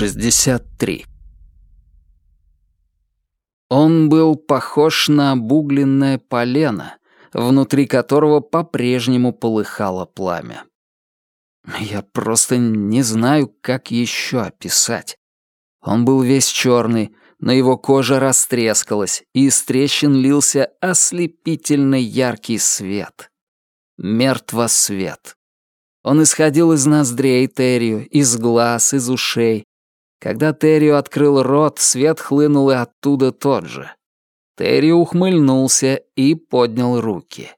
63. Он был похож на обугленное полено, внутри которого по-прежнему полыхало пламя. Я просто не знаю, как еще описать. Он был весь черный, но его кожа растрескалась, и из трещин лился ослепительно яркий свет. Мертвосвет. Он исходил из ноздрей Террию, из глаз, из ушей. Когда Террио открыл рот, свет хлынул и оттуда тот же. Террио ухмыльнулся и поднял руки.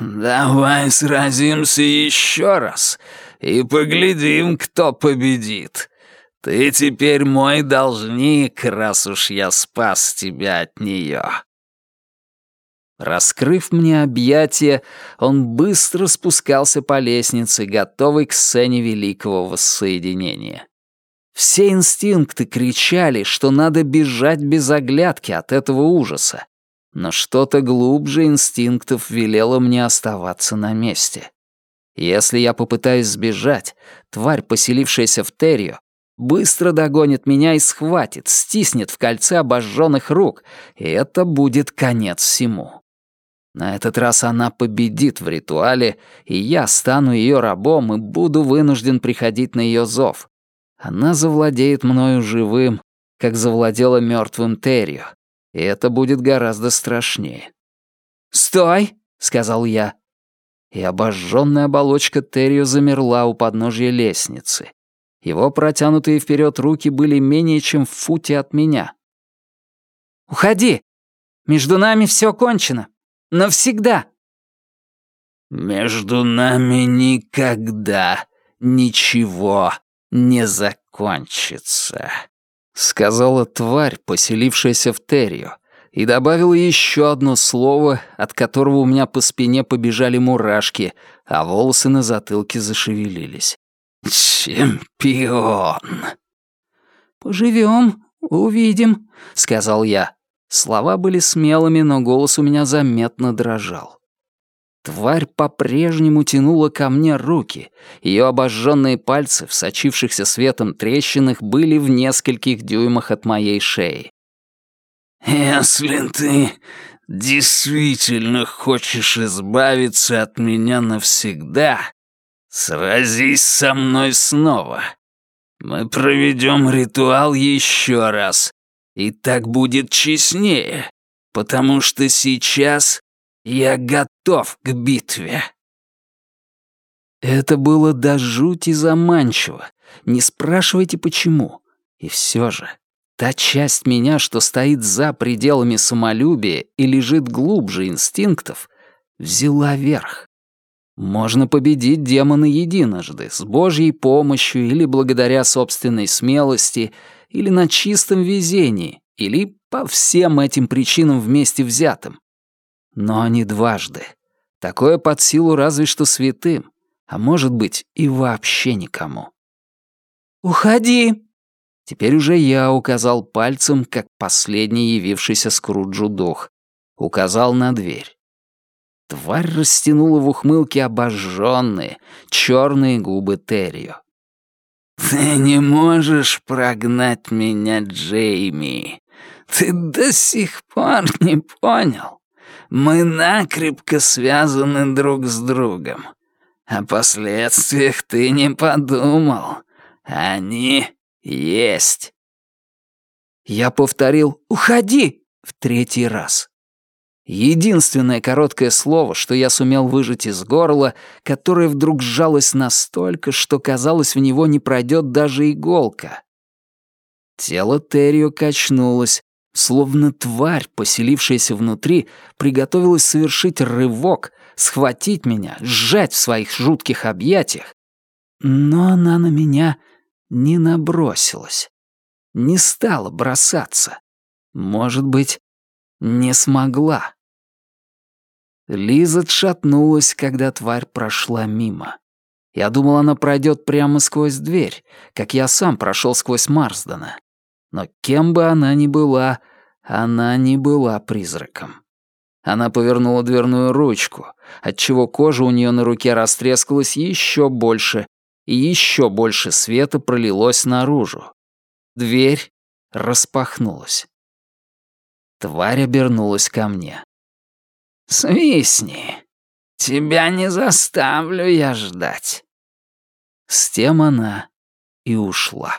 «Давай сразимся еще раз и поглядим, кто победит. Ты теперь мой должник, раз уж я спас тебя от нее». Раскрыв мне объятия, он быстро спускался по лестнице, готовый к сцене великого воссоединения. Все инстинкты кричали, что надо бежать без оглядки от этого ужаса, но что-то глубже инстинктов велело мне оставаться на месте. Если я попытаюсь сбежать, тварь, поселившаяся в Террио, быстро догонит меня и схватит, стиснет в кольце обожженных рук, и это будет конец всему. На этот раз она победит в ритуале, и я стану ее рабом и буду вынужден приходить на ее зов. Она завладеет мною живым, как завладела мертвым Террио, и это будет гораздо страшнее. «Стой!» — сказал я. И обожженная оболочка Террио замерла у подножья лестницы. Его протянутые вперед руки были менее чем в футе от меня. «Уходи! Между нами все кончено!» Навсегда!» «Между нами никогда ничего не закончится», — сказала тварь, поселившаяся в Террио, и добавила еще одно слово, от которого у меня по спине побежали мурашки, а волосы на затылке зашевелились. «Чемпион!» «Поживем, увидим», — сказал я. Слова были смелыми, но голос у меня заметно дрожал. Тварь по-прежнему тянула ко мне руки. Ее обожженные пальцы в сочившихся светом трещинах были в нескольких дюймах от моей шеи. «Если ты действительно хочешь избавиться от меня навсегда, сразись со мной снова. Мы проведем ритуал еще раз, и так будет честнее, потому что сейчас я готов к битве». Это было до жути заманчиво. Не спрашивайте, почему. И все же, та часть меня, что стоит за пределами самолюбия и лежит глубже инстинктов, взяла верх. Можно победить демона единожды, с Божьей помощью или благодаря собственной смелости — или на чистом везении, или по всем этим причинам вместе взятым. Но не дважды. Такое под силу разве что святым, а может быть и вообще никому. «Уходи!» Теперь уже я указал пальцем, как последний явившийся Скруджу дух. Указал на дверь. Тварь растянула в ухмылке обожженные, черные губы Террио. «Ты не можешь прогнать меня, Джейми. Ты до сих пор не понял. Мы накрепко связаны друг с другом. О последствиях ты не подумал. Они есть». Я повторил «Уходи!» в третий раз. Единственное короткое слово, что я сумел выжать из горла, которое вдруг сжалось настолько, что, казалось, в него не пройдет даже иголка. Тело Террио качнулось, словно тварь, поселившаяся внутри, приготовилась совершить рывок, схватить меня, сжать в своих жутких объятиях. Но она на меня не набросилась, не стала бросаться. Может быть, не смогла. Лиза отшатнулась, когда тварь прошла мимо. Я думал, она пройдет прямо сквозь дверь, как я сам прошел сквозь Марсдена. Но кем бы она ни была, она не была призраком. Она повернула дверную ручку, отчего кожа у нее на руке растрескалась еще больше, и еще больше света пролилось наружу. Дверь распахнулась. Тварь обернулась ко мне. «Свистни. Тебя не заставлю я ждать». С тем она и ушла.